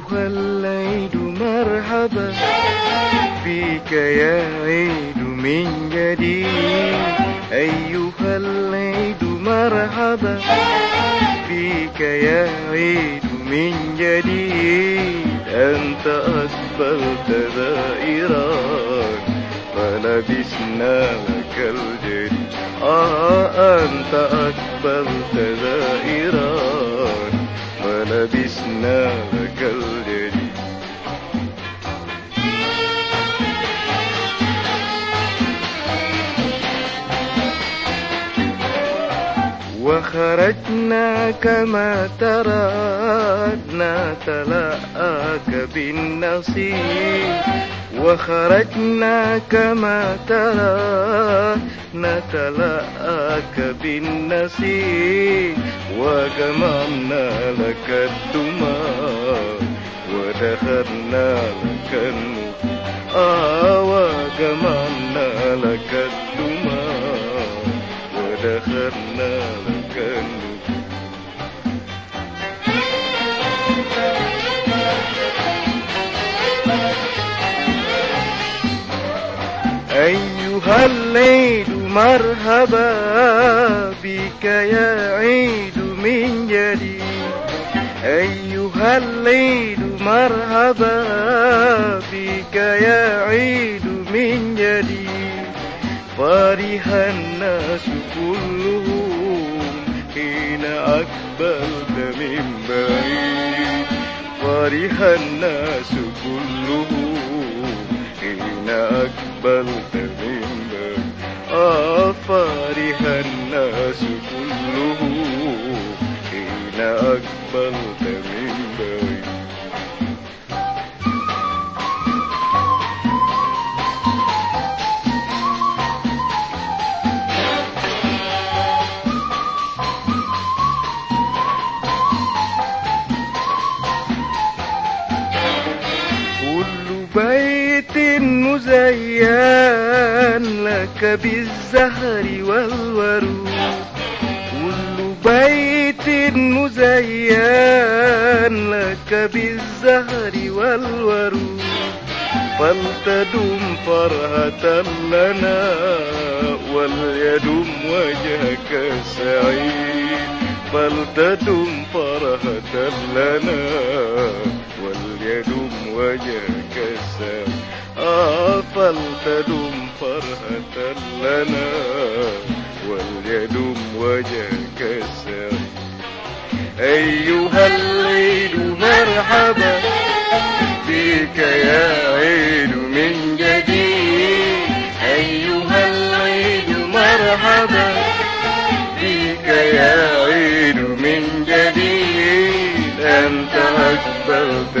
أيها العيد مرحبا فيك يا عيد من جديد. أيها العيد مرحبا فيك يا عيد من جديد. أنت أسفلت دائرك فلبسنا لك الجديد. آه أنت أسفلت دائرك فلبسنا لك وخرجنا كما ترى نتلاقاك بالنصيب. وخرجنا كما ترى نتلاقاك بالنصيب. وجمعنا لك الدماء ودخلنا لك النور آه وجمعنا لك الدماء. ودخلنا لك النور أيها الليل مرحبا بك يا عيد من جديد أيها الليل مرحبا بك يا عيد من جديد فرح الناس كلهم حين أقبلت من بعيد. فرح الناس كلهم حين أقبلت من بعيد. آه فرح الناس كلهم حين أقبلت مزين لك بالزهر والورود. كل بيت مزين لك بالزهر والورود. فلتدم فرحة لنا وليدم وجهك سعيد. فلتدم فرحة لنا وليدم وجهك سعيد. فلتدم فرحة لنا وليدم وجهك سعيد أيها الليل مرحبا بك يا عيد من جديد. أيها الليل مرحبا بك يا عيد من جديد. أنت أقبلت